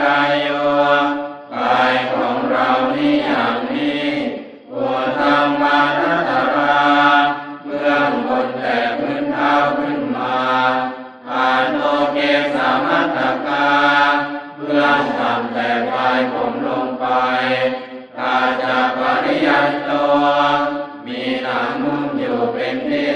กายโยกายของเรานี้อย่างนี้วธรรมานัราเบื้อบนแต่พื้นเท้าขึ้นมาอาโนเกสามัตตกาเบื้องต่แต่ปลายผมลงไปกาจาปริยันโตมีหนังนุ่มอยู่เป็นที่